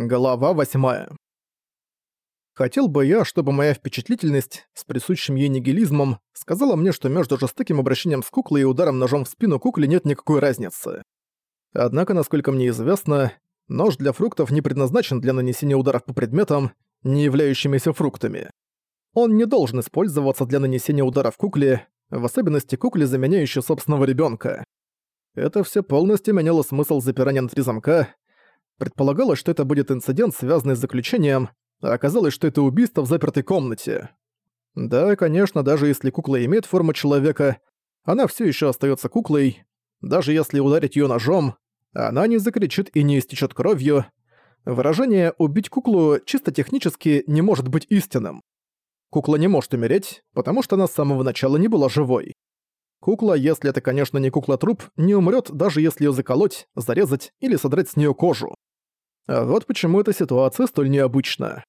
Глава 8. Хотел бы я, чтобы моя впечатлительность с присущим ей нигилизмом сказала мне, что между жестоким обращением с куклой и ударом ножом в спину кукле нет никакой разницы. Однако, насколько мне известно, нож для фруктов не предназначен для нанесения ударов по предметам, не являющимися фруктами. Он не должен использоваться для нанесения ударов кукле, в особенности кукле, заменяющей собственного ребенка. Это все полностью меняло смысл запирания на три замка, Предполагалось, что это будет инцидент, связанный с заключением, а оказалось, что это убийство в запертой комнате. Да, конечно, даже если кукла имеет форму человека, она все еще остается куклой. Даже если ударить ее ножом, она не закричит и не истечет кровью. Выражение «убить куклу» чисто технически не может быть истинным. Кукла не может умереть, потому что она с самого начала не была живой. Кукла, если это, конечно, не кукла-труп, не умрет, даже если ее заколоть, зарезать или содрать с нее кожу. А вот почему эта ситуация столь необычна.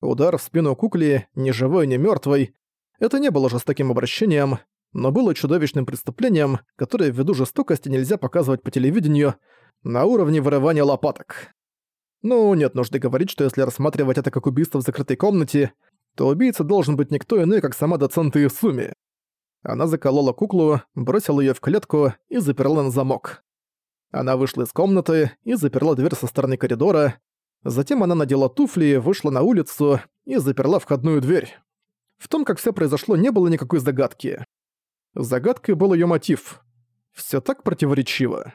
Удар в спину кукле, ни живой, ни мёртвой, это не было жестоким обращением, но было чудовищным преступлением, которое ввиду жестокости нельзя показывать по телевидению на уровне вырывания лопаток. Ну, нет нужды говорить, что если рассматривать это как убийство в закрытой комнате, то убийца должен быть никто иной, как сама доцент Иесуми. Она заколола куклу, бросила её в клетку и заперла на замок. Она вышла из комнаты и заперла дверь со стороны коридора. Затем она надела туфли, вышла на улицу и заперла входную дверь. В том, как все произошло, не было никакой загадки. Загадкой был ее мотив. Все так противоречиво.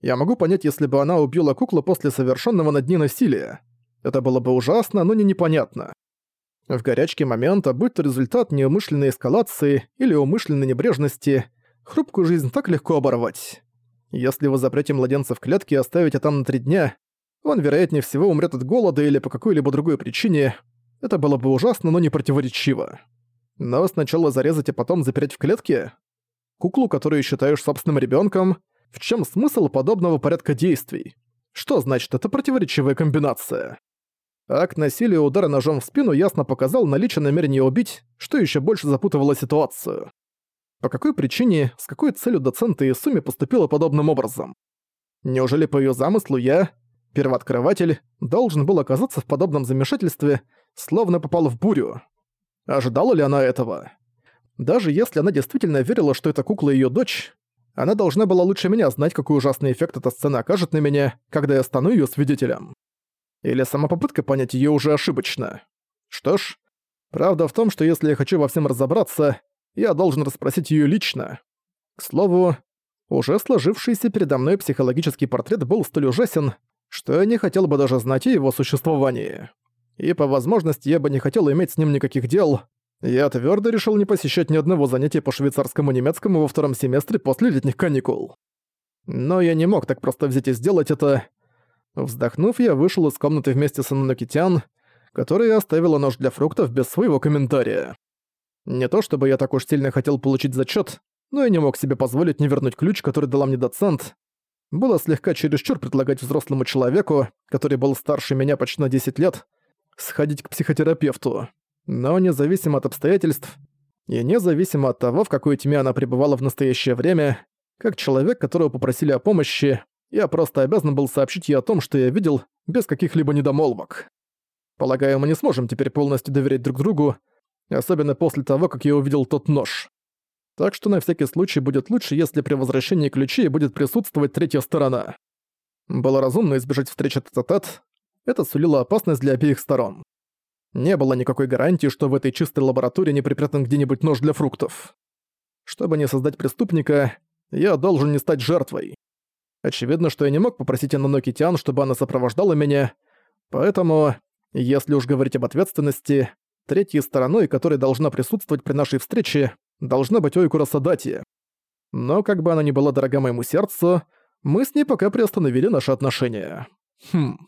Я могу понять, если бы она убила куклу после совершенного над ней насилия. Это было бы ужасно, но не непонятно. В горячке момента, будь то результат неумышленной эскалации или умышленной небрежности, хрупкую жизнь так легко оборвать. Если вы запрете младенца в клетке и оставите там на три дня, он, вероятнее всего, умрет от голода или по какой-либо другой причине. Это было бы ужасно, но не противоречиво. Но сначала зарезать, а потом запереть в клетке? Куклу, которую считаешь собственным ребенком, в чем смысл подобного порядка действий? Что значит эта противоречивая комбинация? Акт насилия удара ножом в спину ясно показал наличие намерения убить, что еще больше запутывало ситуацию. По какой причине, с какой целью доцента Исуми поступила подобным образом? Неужели по её замыслу я, первооткрыватель, должен был оказаться в подобном замешательстве, словно попал в бурю? Ожидала ли она этого? Даже если она действительно верила, что эта кукла её дочь, она должна была лучше меня знать, какой ужасный эффект эта сцена окажет на меня, когда я стану её свидетелем. Или сама попытка понять её уже ошибочна. Что ж, правда в том, что если я хочу во всем разобраться, я должен расспросить её лично. К слову, уже сложившийся передо мной психологический портрет был столь ужасен, что я не хотел бы даже знать о его существовании. И по возможности я бы не хотел иметь с ним никаких дел. Я твердо решил не посещать ни одного занятия по швейцарскому немецкому во втором семестре после летних каникул. Но я не мог так просто взять и сделать это. Вздохнув, я вышел из комнаты вместе с Ананокитян, которая оставила нож для фруктов без своего комментария. Не то чтобы я так уж сильно хотел получить зачет, но я не мог себе позволить не вернуть ключ, который дала мне доцент. Было слегка чересчур предлагать взрослому человеку, который был старше меня почти на 10 лет, сходить к психотерапевту. Но независимо от обстоятельств, и независимо от того, в какой тьме она пребывала в настоящее время, как человек, которого попросили о помощи, я просто обязан был сообщить ей о том, что я видел, без каких-либо недомолвок. Полагаю, мы не сможем теперь полностью доверять друг другу, особенно после того, как я увидел тот нож. Так что на всякий случай будет лучше, если при возвращении ключей будет присутствовать третья сторона. Было разумно избежать встречи тет-а-тет, это сулило опасность для обеих сторон. Не было никакой гарантии, что в этой чистой лаборатории не припрятан где-нибудь нож для фруктов. Чтобы не создать преступника, я должен не стать жертвой. Очевидно, что я не мог попросить Ананоки Тиан, чтобы она сопровождала меня, поэтому, если уж говорить об ответственности, Третьей стороной, которая должна присутствовать при нашей встрече, должна быть Ойкура Садати. Но как бы она ни была дорога моему сердцу, мы с ней пока приостановили наши отношения. Хм.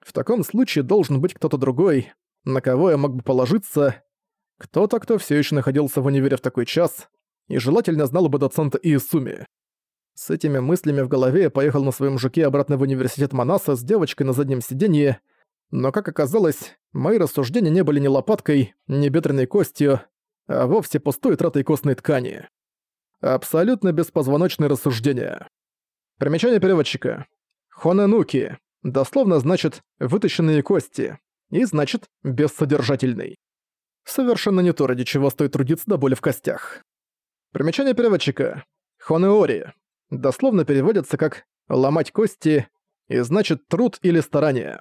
В таком случае должен быть кто-то другой, на кого я мог бы положиться. Кто-то, кто все еще находился в универе в такой час, и желательно знал бы доцента Иисуми. С этими мыслями в голове я поехал на своем жуке обратно в университет Манаса с девочкой на заднем сиденье, но, как оказалось, мои рассуждения не были ни лопаткой, ни бедренной костью, а вовсе пустой тратой костной ткани. Абсолютно беспозвоночные рассуждения. Примечание переводчика. Хоненуки. дословно значит «вытащенные кости» и значит «бессодержательный». Совершенно не то, ради чего стоит трудиться до боли в костях. Примечание переводчика. Хонеори. Дословно переводится как «ломать кости» и значит «труд» или «старание».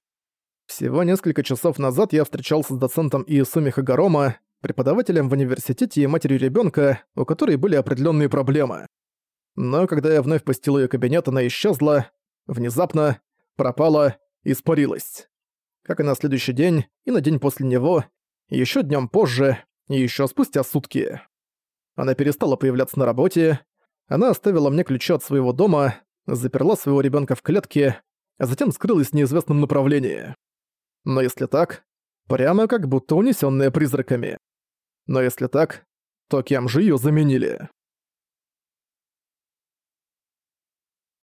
Всего несколько часов назад я встречался с доцентом Иесуми Хагарома, преподавателем в университете и матерью ребенка, у которой были определенные проблемы. Но когда я вновь посетил ее кабинет, она исчезла, внезапно, пропала, испарилась. Как и на следующий день, и на день после него, еще днем позже, и еще спустя сутки. Она перестала появляться на работе, она оставила мне ключи от своего дома, заперла своего ребенка в клетке, а затем скрылась в неизвестном направлении. Но если так, прямо как будто унесенная призраками. Но если так, то кем же ее заменили?